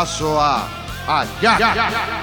bidazoa. Ah, ja, ja, ja. Kraaterijärven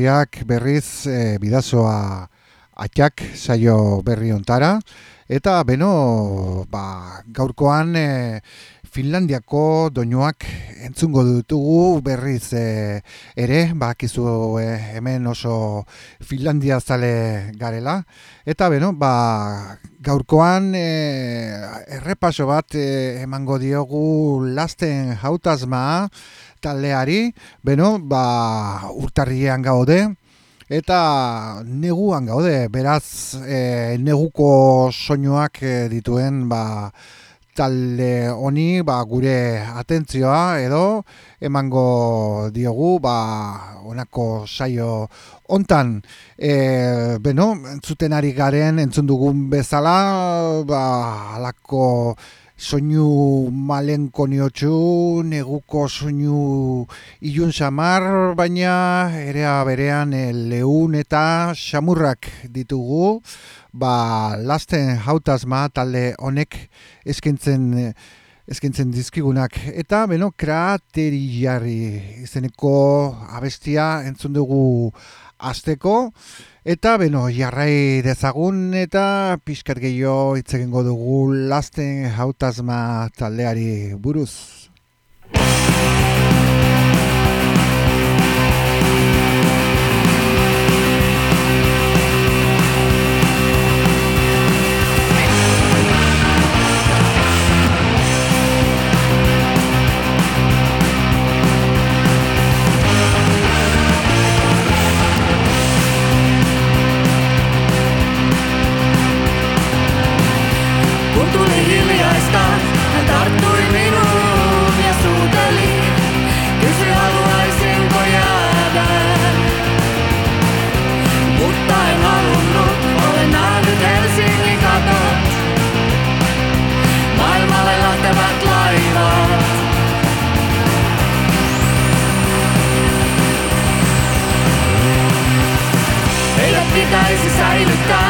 ongietorriak berriz e, bidazoa atxak saio berri ontara. Eta beno, ba, gaurkoan e, Finlandiako doinuak entzungo dutugu berriz e, ere, bakizu e, hemen oso Finlandia zale garela. Eta beno, ba, gaurkoan e, errepaso bat e, emango diogu lasten hautazma taldeari, beno, ba, urtarriean gaude, Eta neguan gaude, beraz e, neguko soinuak dituen ba, talde honi ba, gure atentzioa edo emango diogu ba, onako saio hontan. E, beno, entzuten ari garen entzun dugun bezala ba, alako soinu malenko niotxu, neguko soinu ilun samar, baina erea berean e, leun eta samurrak ditugu, ba, lasten hautazma talde honek eskentzen eskentzen dizkigunak. Eta, beno, krateri jarri izeneko abestia entzun dugu azteko, Eta, beno, jarrai dezagun eta pixkat gehiago hitz egingo dugu lasten hautazma taldeari buruz. da esse sai lutar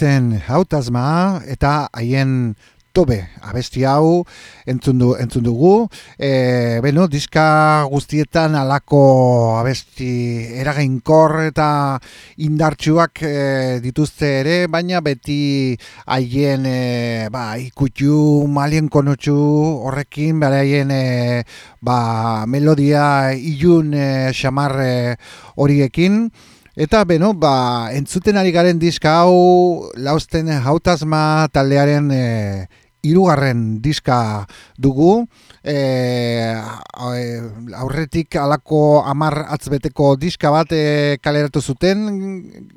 lasten hautazma eta haien tobe abesti hau entzun, du, entzun dugu. E, beno, diska guztietan alako abesti eragainkor eta indartsuak e, dituzte ere baina beti haien e, ba, ikutu malien konotxu horrekin bera e, ba, melodia ilun e, xamar e, horiekin Eta beno, ba, entzuten ari garen diska hau lausten hautasma taldearen e, irugarren diska dugu. E, aurretik alako amar atzbeteko diska bat e, kaleratu zuten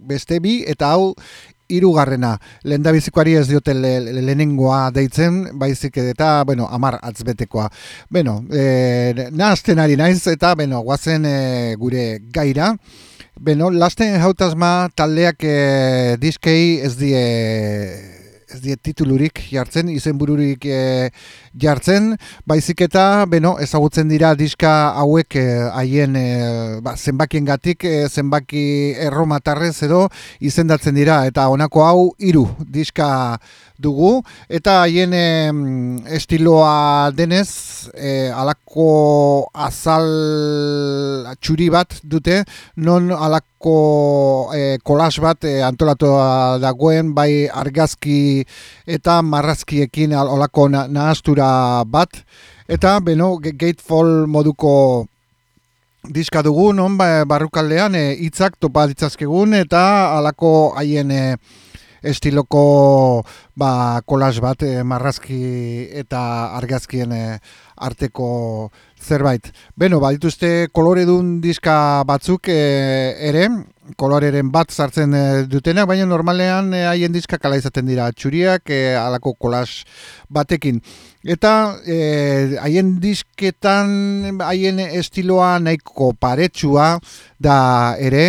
beste bi eta hau irugarrena. Lehen bizikoari ez diote le, lehenengoa deitzen, baizik eta, bueno, amar atzbetekoa. Beno, e, nahazten ari naiz eta, beno, guazen e, gure gaira. Beno, lasten hautasma taldeak e, diskei ez die ez die titulurik jartzen, izenbururik e, jartzen, baizik eta, beno, ezagutzen dira diska hauek eh, haien e, ba, zenbakien gatik, zenbaki erromatarrez edo izendatzen dira, eta honako hau hiru diska dugu. Eta haien estiloa denez e, alako azal txuri bat dute. Non alako e, kolas bat e, antolatua dagoen bai argazki eta marrazkiekin alako nahastura bat eta beno gatefall moduko diska dugu non ba, barrukaldean hitzak e, topa ditzazkegun eta alako haien e, estiloko ba, kolas bat e, marrazki eta argazkien eh, arteko zerbait. Beno, badituzte koloredun diska batzuk e, ere, koloreren bat sartzen e, dutenak, baina normalean haien diska kala izaten dira txuriak e, alako kolas batekin. Eta haien disketan haien estiloa nahiko paretsua da ere,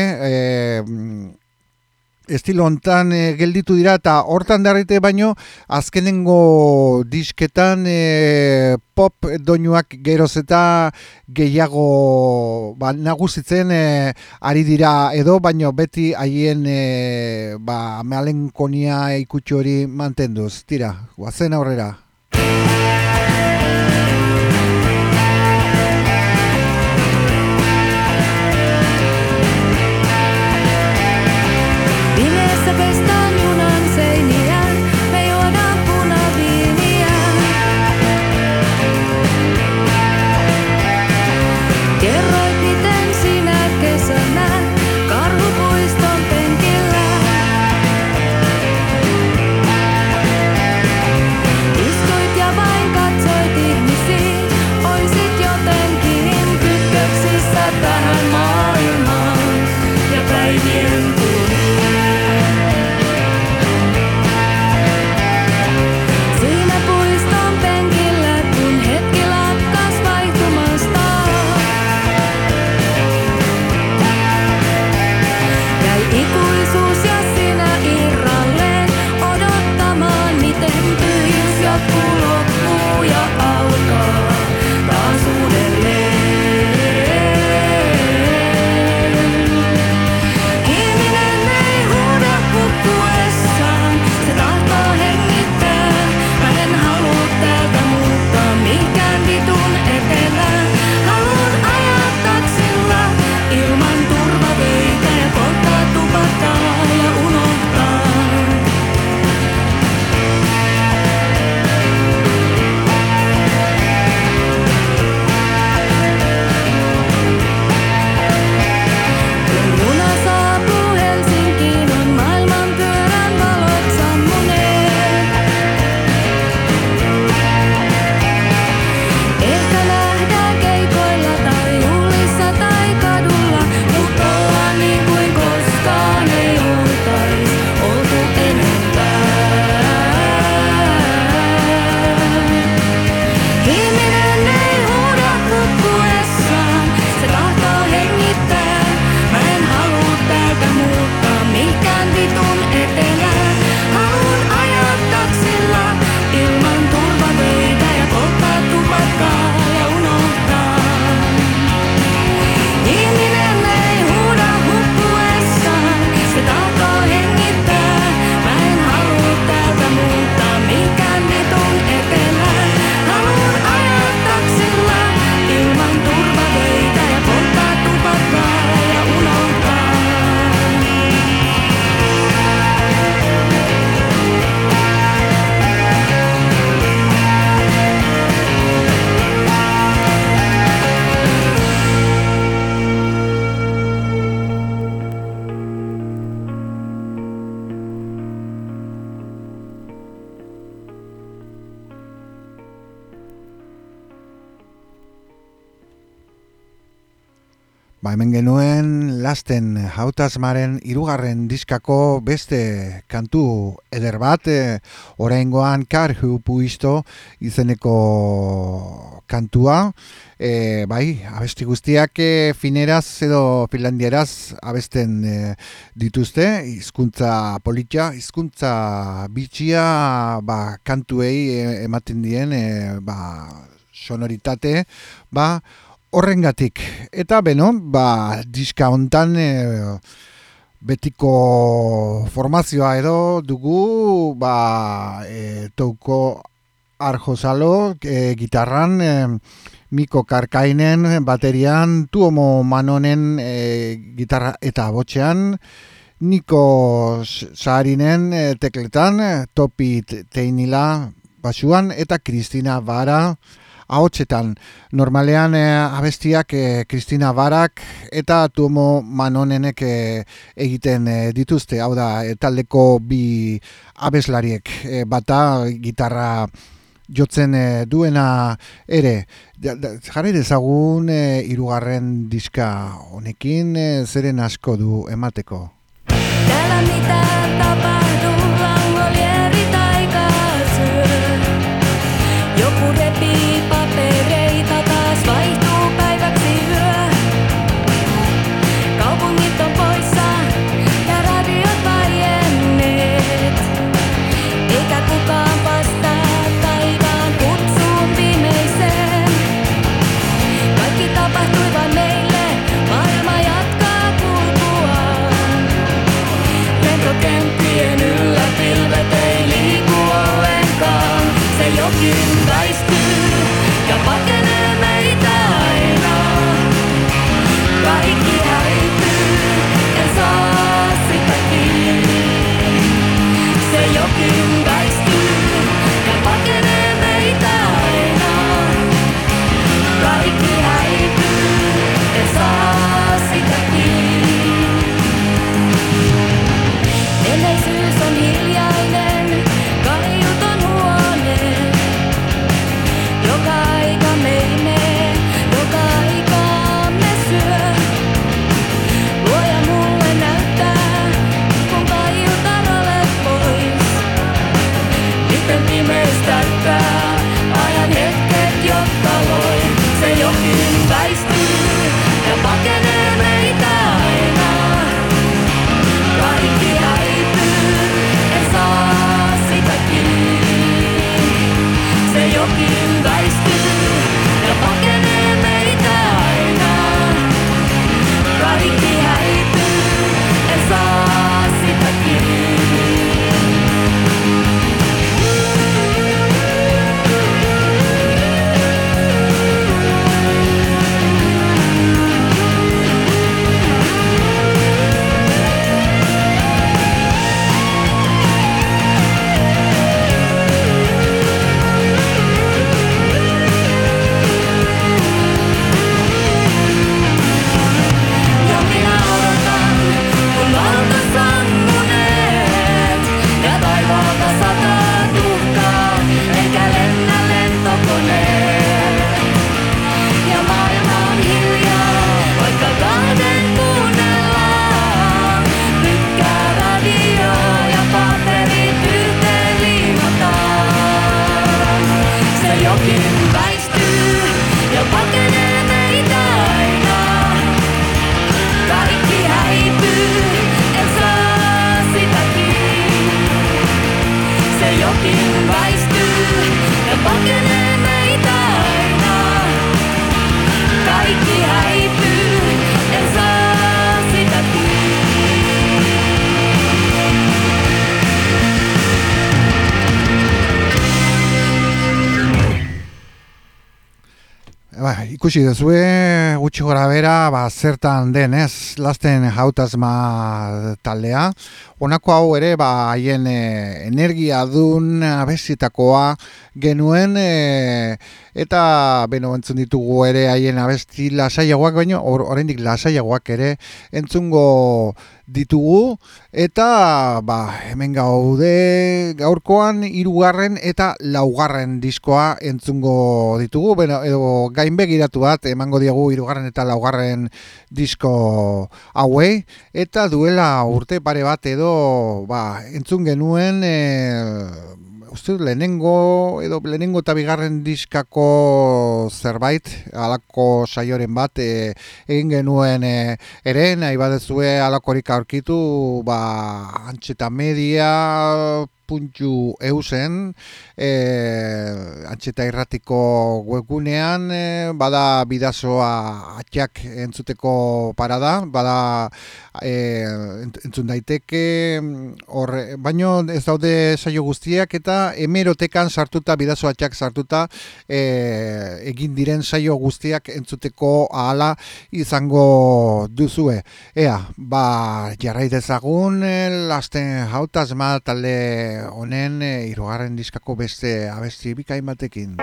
estilo hontan e, gelditu dira eta hortan darrite baino azkenengo disketan e, pop doinuak geroz eta gehiago ba, nagusitzen e, ari dira edo baino beti haien e, ba, mealenkonia ikutxo hori mantenduz. Tira, guazen aurrera. Hemen genuen lasten hautasmaren irugarren diskako beste kantu eder bat, e, oraingoan karhu puisto izeneko kantua, e, bai, abesti guztiak e, fineraz edo finlandieraz abesten e, dituzte, hizkuntza politia, hizkuntza bitxia, ba, kantuei ematen dien, e, ba, sonoritate, ba, horrengatik. Eta beno, ba, diska hontan e, betiko formazioa edo dugu ba, e, touko arjozalo e, gitarran, e, Miko Karkainen baterian, Tuomo Manonen e, gitarra eta botxean, Niko Saharinen e, tekletan, Topi Teinila basuan, eta Kristina Bara ahotsetan. Normalean e, abestiak e, Barak eta Tuomo Manonenek e, egiten dituzte. Hau da, taldeko bi abeslariek bata gitarra jotzen duena ere. Jarri dezagun e, irugarren diska honekin zeren asko du emateko. Tela ikusi duzue gutxi gora bera ba, zertan den ez? Lasten hautazma taldea honako hau ere ba haien e, energia dun abesitakoa genuen e, eta beno entzun ditugu ere haien abesti lasaiagoak baino or, oraindik lasaiagoak ere entzungo ditugu. Eta ba, hemen gaude gaurkoan hirugarren eta laugarren diskoa entzungo ditugu. Beno, edo gain begiratu bat emango diegu hirugarren eta laugarren disko hauei. Eta duela urte pare bat edo ba, entzun genuen e, uste lehenengo edo lehenengo eta bigarren diskako zerbait alako saioren bat e, egin genuen e, ere nahi badezue alakorik aurkitu ba antxeta media puntu eusen e, antxeta irratiko webgunean e, bada bidazoa atxak entzuteko parada bada e, entzun daiteke horre, baino ez daude saio guztiak eta emerotekan sartuta bidazo atxak sartuta e, egin diren saio guztiak entzuteko ahala izango duzue. Ea, ba jarrai dezagun e, lasten hautaz ma talde honen e, irugarren diskako beste abesti bikain batekin.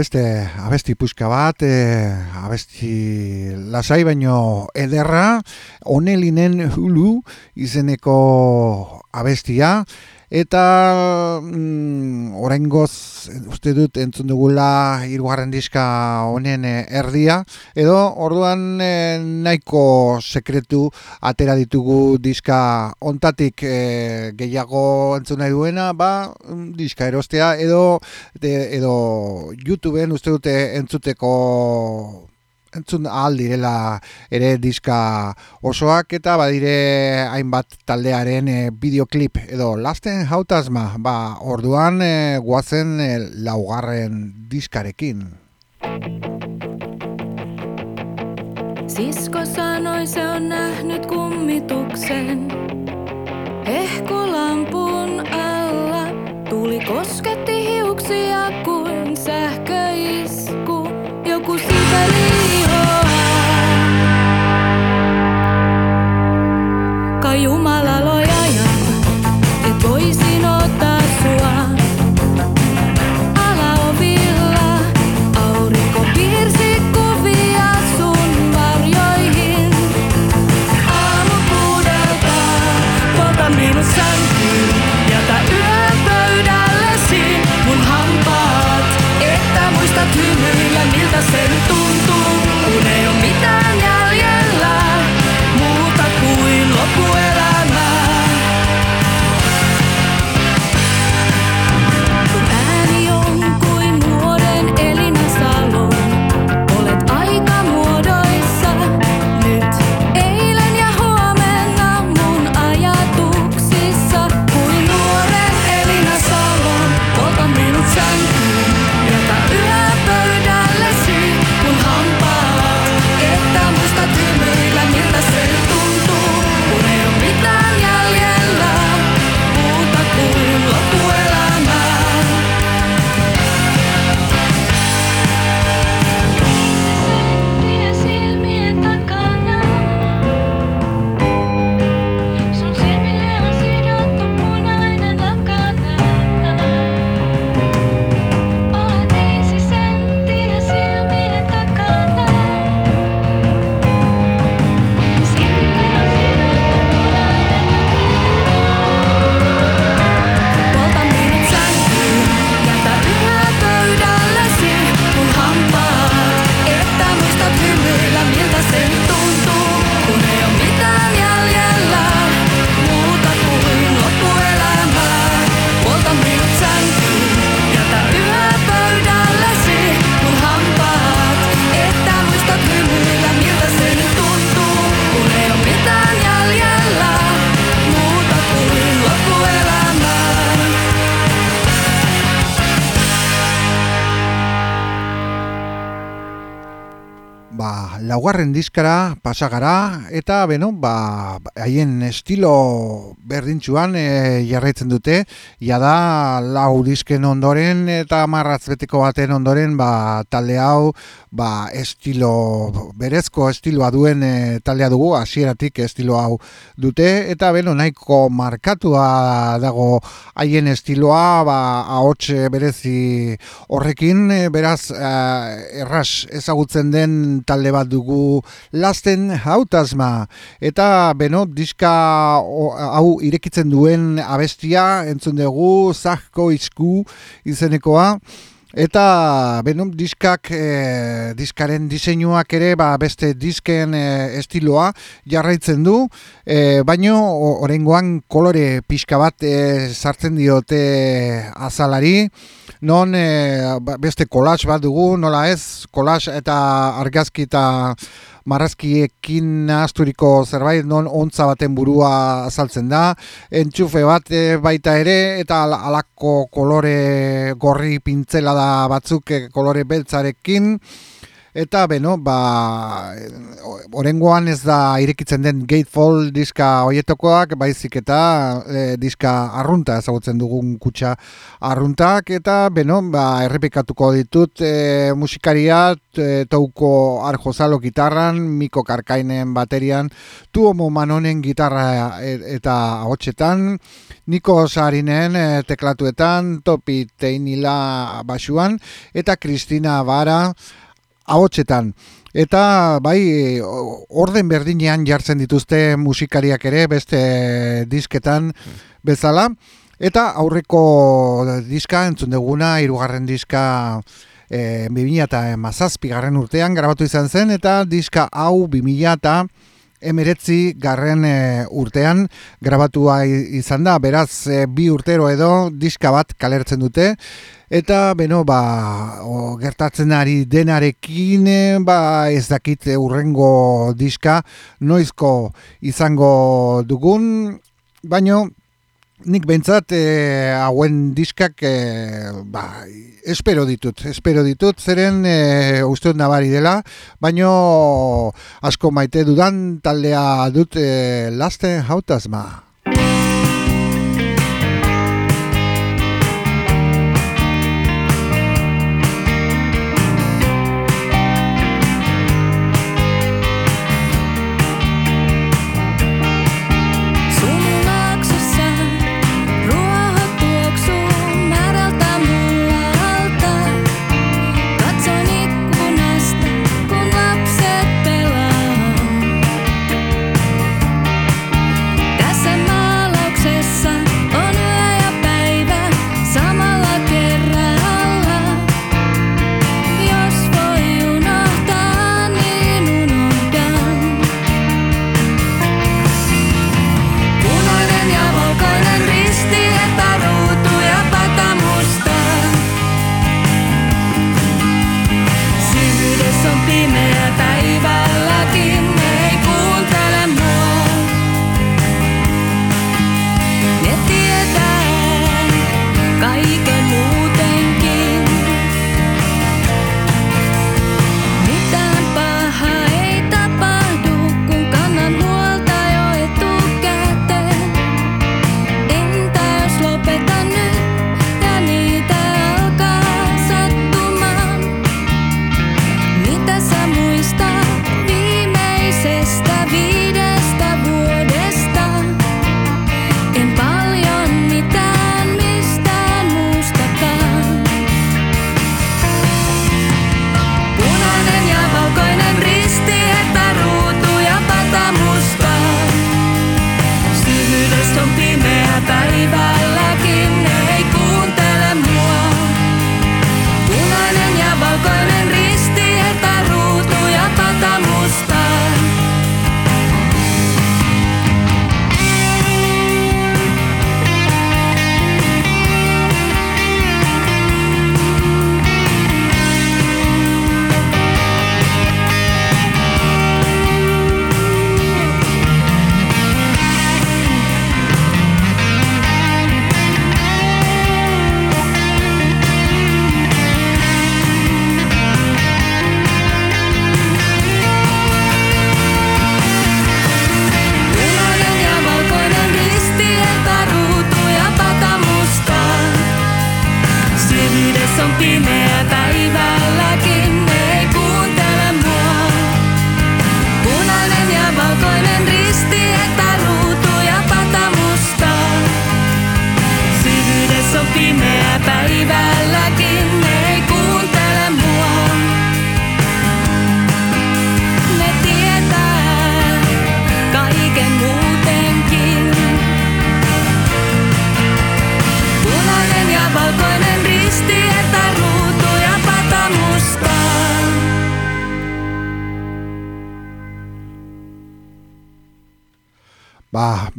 Beste abesti puska bat, e, abesti lasai baino ederra, onelinen hulu izeneko abestia, Eta mm, oraingoz uste dut entzun dugula hirugarren diska honen eh, erdia. Edo orduan eh, nahiko sekretu atera ditugu diska ontatik eh, gehiago entzun nahi duena ba mm, diska erostea edo edo YouTubeen uste dute entzuteko entzun ahal direla ere diska osoak eta badire hainbat taldearen e, bideoklip edo lasten hautasma ba orduan e, guazen e, laugarren diskarekin. Sisko sanoi se on nähnyt kummituksen Ehkolampun alla Tuli kosketti Laugarren diskara pasagara eta beno, ba, haien estilo berdintxuan e, jarraitzen dute, jada lau disken ondoren eta marratz beteko baten ondoren ba, talde hau ba, estilo, berezko estiloa duen e, taldea dugu, hasieratik estilo hau dute, eta beno, nahiko markatua dago haien estiloa, ba, ahots berezi horrekin, e, beraz, eh, erras ezagutzen den talde bat dugu lasten hautasma. Eta beno diska hau irekitzen duen abestia entzun dugu zahko izku izenekoa Eta beno, diskak, e, diskaren diseinuak ere ba, beste disken e, estiloa jarraitzen du, e, baino oraingoan kolore pixka bat e, sartzen diote azalari, non e, beste kolas bat dugu, nola ez, kolas eta argazki eta marrazkiekin asturiko zerbait non ontza baten burua azaltzen da, entxufe bat e, baita ere eta al- alako kolore gorri pintzela da batzuk e, kolore beltzarekin Eta, beno, ba, orengoan ez da irekitzen den Gatefall diska hoietokoak, baizik eta e, diska arrunta ezagutzen dugun kutsa arruntak, eta, beno, ba, errepikatuko ditut e, musikaria, e, touko arjozalo gitarran, Miko Karkainen baterian, Tuomo Manonen gitarra eta hotxetan, Niko Sarinen e, teklatuetan, Topi Teinila basuan, eta Kristina Bara, ahotsetan. Eta bai, orden berdinean jartzen dituzte musikariak ere beste disketan bezala. Eta aurreko diska entzun duguna, irugarren diska e, 2000 eta mazazpi garren urtean grabatu izan zen, eta diska hau 2000 eta emeretzi garren e, urtean grabatua izan da, beraz e, bi urtero edo diska bat kalertzen dute, eta beno, ba, o, gertatzen ari denarekin, e, ba, ez dakit urrengo diska noizko izango dugun, baino nik bentsat e, hauen diskak e, ba, espero ditut, espero ditut, zeren e, uste nabari dela, baino asko maite dudan taldea dut e, lasten hautazma.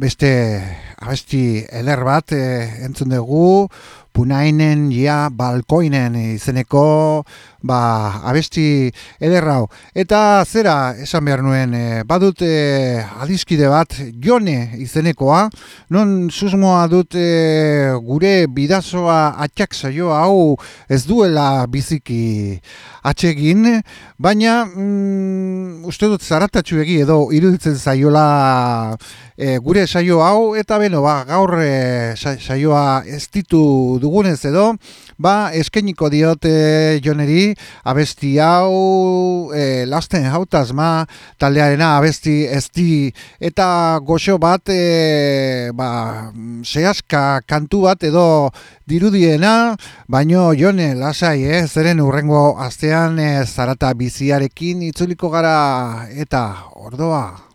Beste abesti eder bat e, entzun dugu, punainen ja balkoinen izeneko ba, abesti ederrau. Eta zera esan behar nuen, e, badut e, adiskide bat jone izenekoa, non susmoa dut e, gure bidazoa atxak saio hau ez duela biziki atsegin, baina mm, uste dut zaratatxu egi edo iruditzen zaiola e, gure saio hau. Eta beno ba, gaur e, saioa ez ditu dugunez edo ba eskeniko diote joneri abesti hau e, lasten hautaz ma taldearena abesti ez di eta goxo bat e, ba, sehaska kantu bat edo dirudiena, baino jone lasai, eh? zeren urrengo astean e, zarata biziarekin itzuliko gara eta ordoa.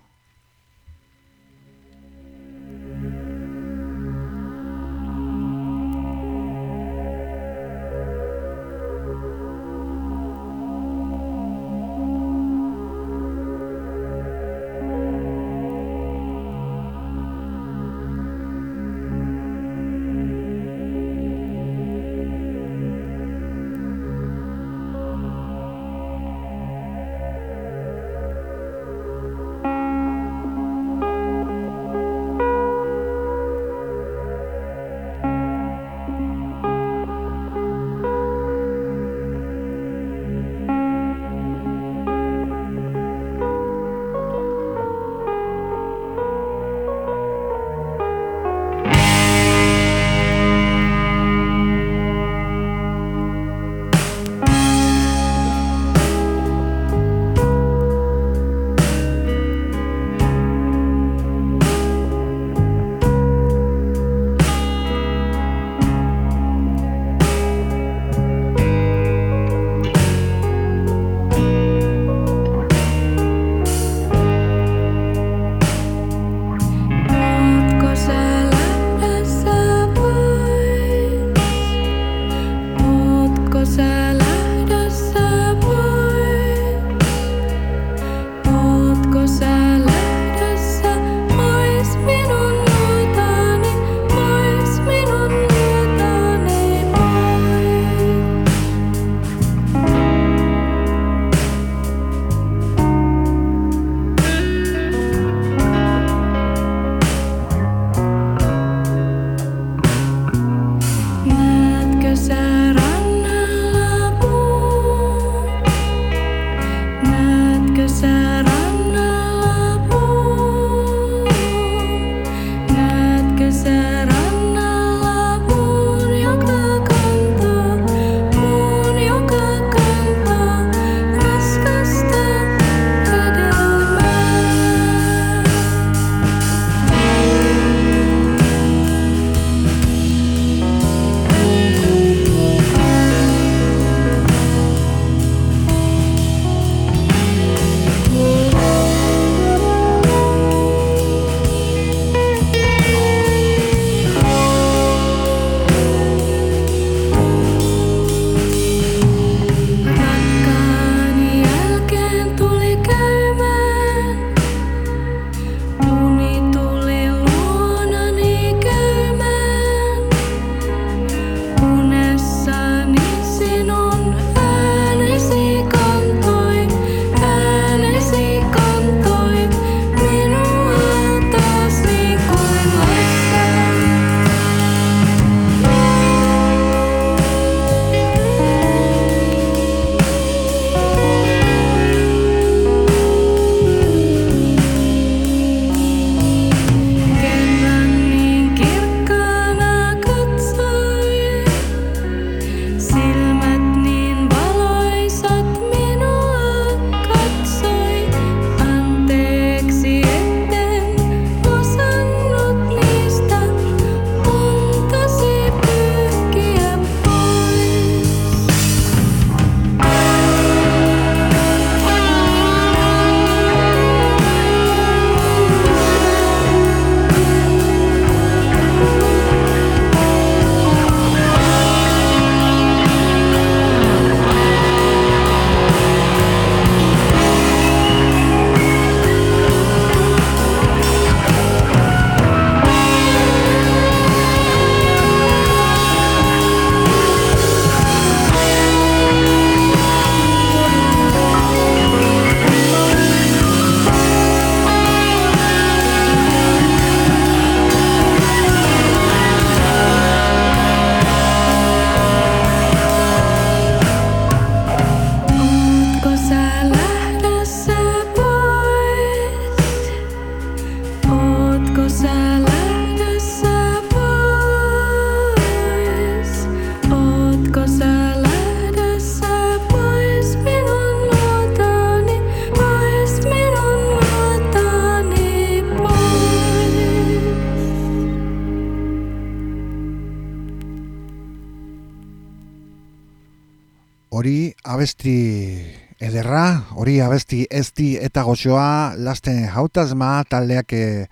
Ezti eta goxoa lasten hautazma taldeak eh,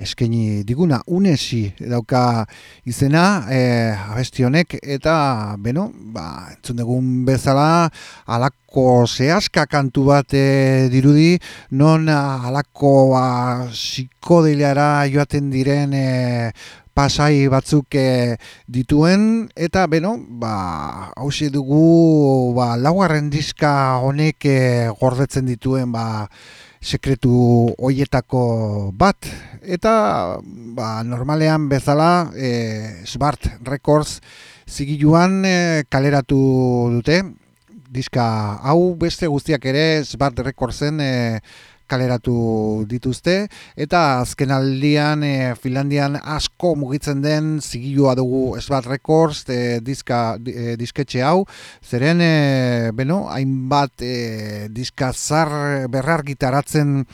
eskaini diguna. Unesi dauka izena e, abesti honek eta beno, ba, entzun dugun bezala alako zehaska kantu bat e, dirudi non alako ba, joaten diren e, pasai batzuk e, dituen. Eta beno ba hausi dugu ba laugarren diska honek e, gordetzen dituen ba sekretu hoietako bat. Eta ba, normalean bezala e, Smart Records zigiluan e, kaleratu dute. Diska hau beste guztiak ere Smart Recordsen e, kaleratu dituzte. Eta azkenaldian e, Finlandian asko mugitzen den zigilua dugu Sbat Records e, diska, e, disketxe hau. Zeren e, beno, hainbat e, diska zar berrar gitaratzen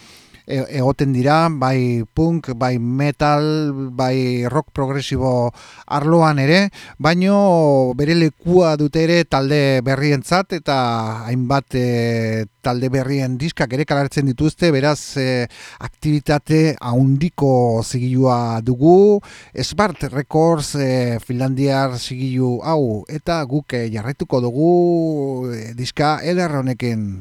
egoten dira, bai punk, bai metal, bai rock progresibo arloan ere, baino bere lekua dute ere talde berrientzat eta hainbat e, talde berrien diskak ere kalartzen dituzte, beraz e, aktivitate haundiko zigilua dugu, Smart Records e, Finlandiar zigilu hau, eta guk e, jarretuko dugu e, diska ederronekin.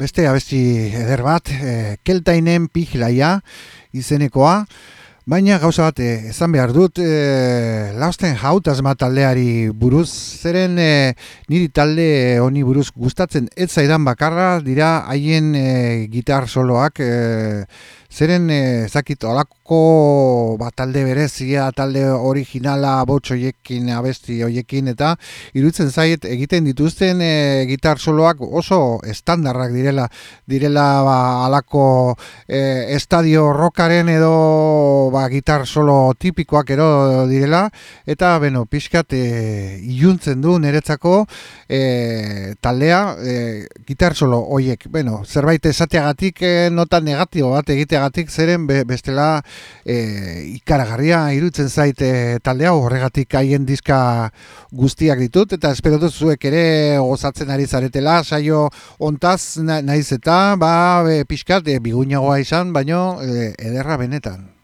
Beste abesti eder bat, e, keltainen pihlaia izenekoa, Baina gauza bat, eh, esan behar dut, e, lausten jaut azma taldeari buruz, zeren e, niri talde honi buruz gustatzen ez zaidan bakarra, dira haien e, gitar soloak, e, Zeren eh, ezakit olako bat talde berezia, talde originala botx hoiekin, abesti hoiekin eta irutzen zait egiten dituzten e, gitar soloak oso estandarrak direla direla ba, alako e, estadio rockaren edo ba, gitar solo tipikoak ero direla eta beno, pixkat e, iluntzen du niretzako e, taldea e, gitar solo hoiek, bueno, zerbait esateagatik e, nota negatibo bat egitea horregatik zeren bestela e, ikaragarria irutzen zaite talde hau. Horregatik haien diska guztiak ditut eta espero dut zuek ere gozatzen ari zaretela. Saio ontaz naiz eta ba e, pixkat e, biguinagoa izan baino e, ederra benetan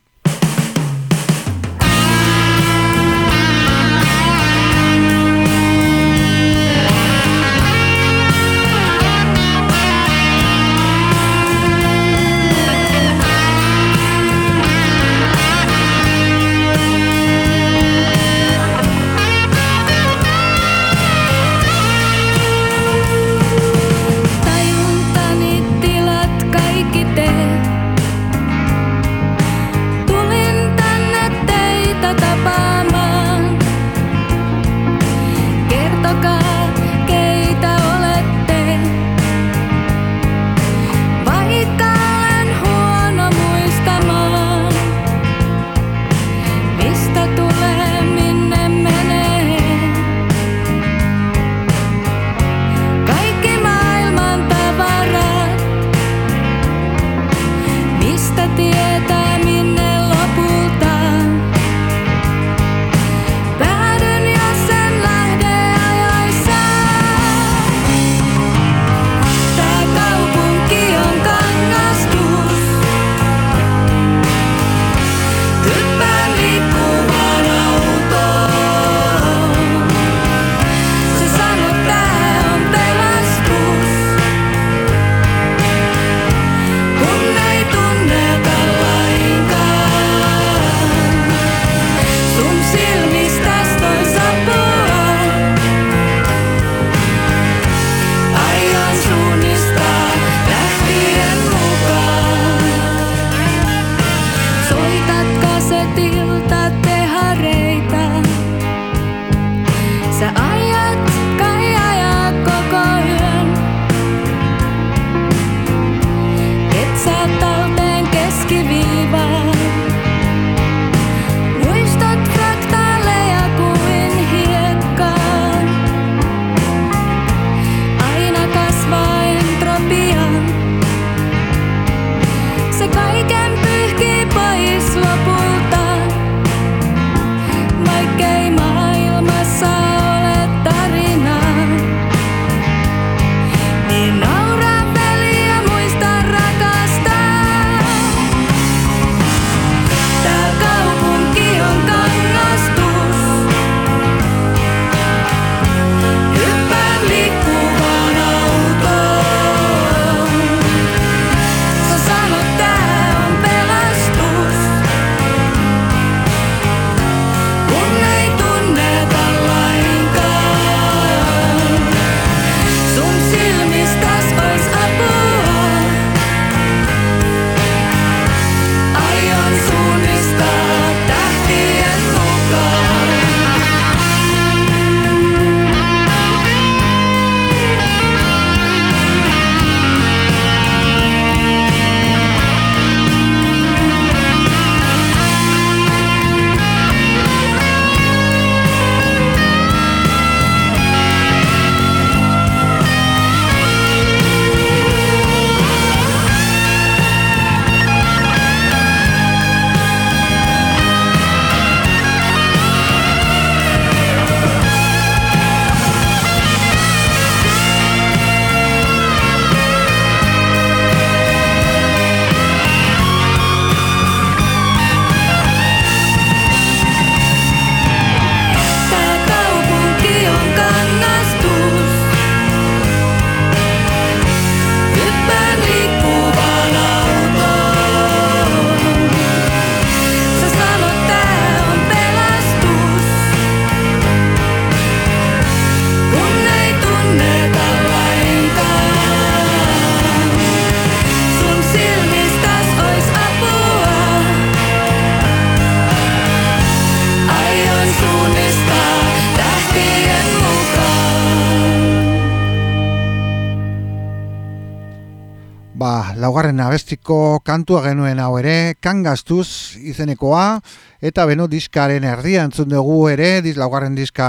laugarren abestiko kantua genuen hau ere, kangaztuz izenekoa, eta beno diskaren erdia entzun dugu ere, diz laugarren diska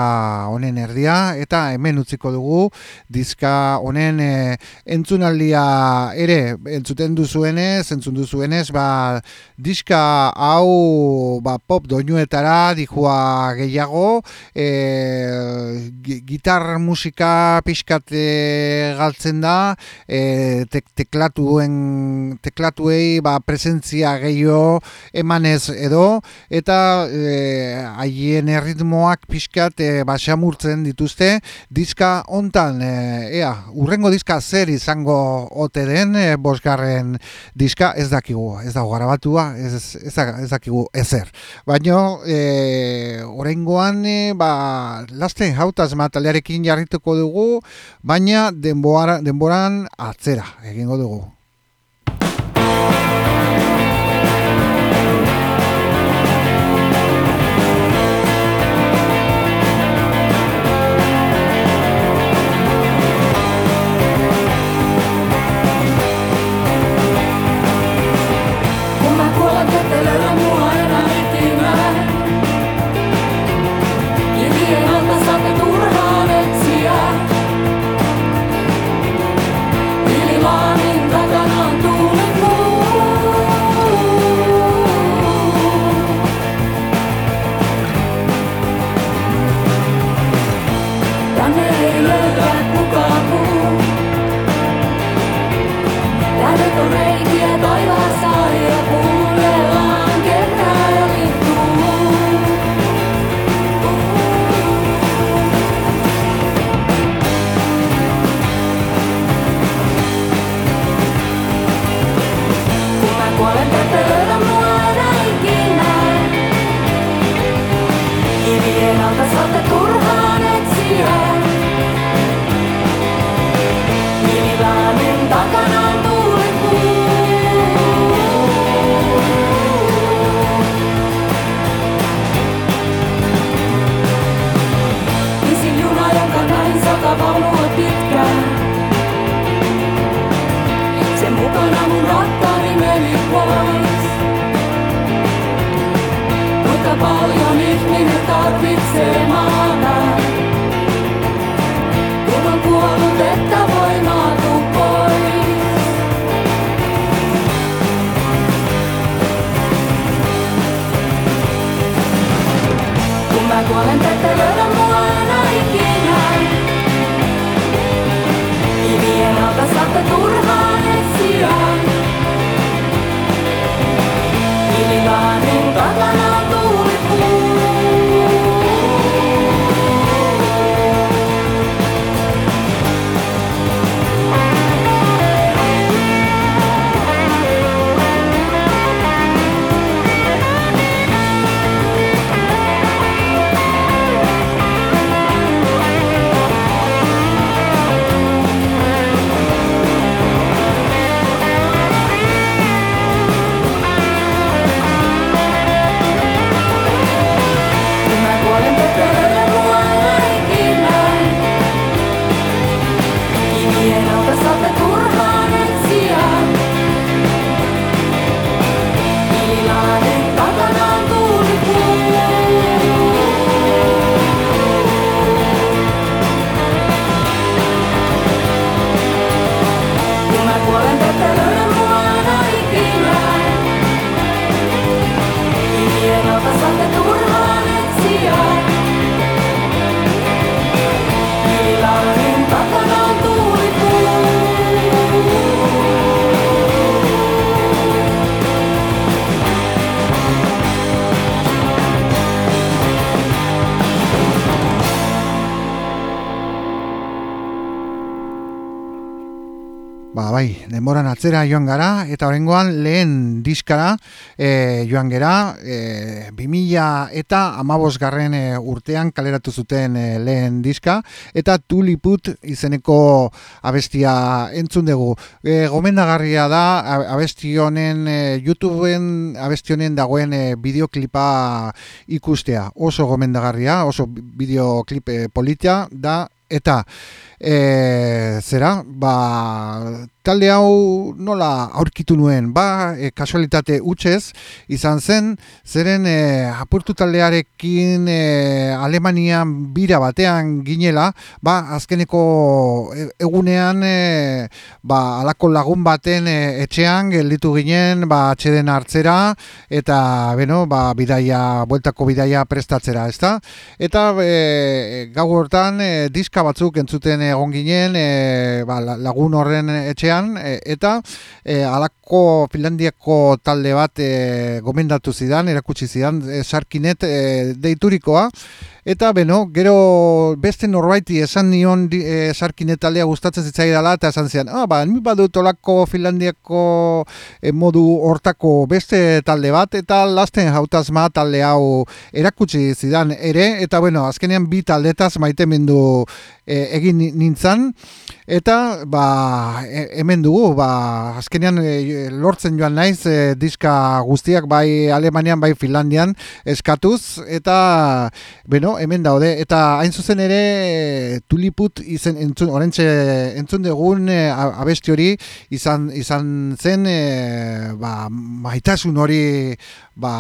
honen erdia, eta hemen utziko dugu diska honen e, entzunaldia ere, entzuten duzuenez, entzun duzuenez, ba, diska hau ba, pop doinuetara dihua gehiago, e, gitar musika pixkate galtzen da, e, tek, teklatu teklatuen teklatuei ba presentzia gehiago emanez edo eta e, haien erritmoak pixkat e, basamurtzen dituzte. Diska hontan e, ea urrengo diska zer izango ote den e, bosgarren diska? Ez dakigu ez dago garabatua ez, ez, ez dakigu ezer. Baino e, oraingoan e, ba lasten hautaz matalearekin jarrituko dugu baina denbora, denboran atzera egingo dugu denboran atzera joan gara, eta horrengoan lehen diskara e, joan gera, e, 2000 eta amabos garren e, urtean kaleratu zuten e, lehen diska, eta tuliput izeneko abestia entzun dugu. E, gomendagarria da, abestionen e, YouTubeen abestionen dagoen e, bideoklipa ikustea. Oso gomendagarria, oso bideoklip e, politia, da eta e, zera, ba, talde hau nola aurkitu nuen, ba, e, kasualitate utxez, izan zen, zeren e, apurtu taldearekin e, Alemanian bira batean ginela, ba, azkeneko e, egunean, e, ba, alako lagun baten e, etxean, gelditu ginen, ba, atxeden hartzera, eta, beno, ba, bidaia, bueltako bidaia prestatzera, ezta? Eta, e, gau hortan, e, diska batzuk entzuten egon ginen, e, ba, lagun horren etxean, E, eta e, alako Finlandiako talde bat e, gomendatu zidan, erakutsi zidan, e, sarkinet e, deiturikoa, Eta beno, gero beste norbaiti esan nion e, sarkinet taldea gustatzen zitzaidala eta esan zian, ah, ba, ni badut olako Finlandiako e, modu hortako beste talde bat eta lasten jautazma talde hau erakutsi zidan ere. Eta bueno, azkenean bi taldetaz maite mendu e, egin nintzan eta ba, e, hemen dugu ba, azkenean e, lortzen joan naiz e, diska guztiak bai Alemanian bai Finlandian eskatuz eta beno, hemen daude eta hain zuzen ere tuliput izen entzun orentxe entzun dugun e, abesti hori izan izan zen e, ba, maitasun hori ba,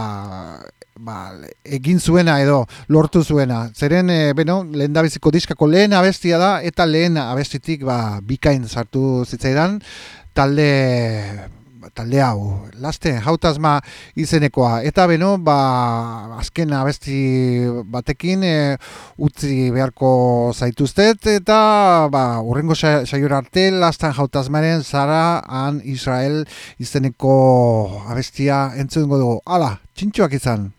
ba, egin zuena edo lortu zuena. Zeren e, beno lehen da biziko diskako lehen abestia da eta lehen abestitik ba, bikain sartu zitzaidan talde talde hau, laste, hautazma izenekoa. Eta beno, ba, azken abesti batekin e, utzi beharko zaituztet, eta ba, urrengo saiora arte, lasten hautazmaren zara han Israel izeneko abestia entzun dugu. Hala, txintxoak izan.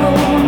Oh.